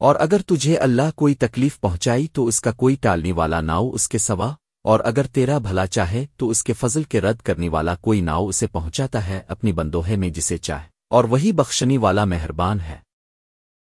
اور اگر تجھے اللہ کوئی تکلیف پہنچائی تو اس کا کوئی ٹالنے والا ناؤ اس کے سوا، اور اگر تیرا بھلا چاہے تو اس کے فضل کے رد کرنے والا کوئی ناؤ اسے پہنچاتا ہے اپنی بندوہے میں جسے چاہے، اور وہی بخشنی والا مہربان ہے۔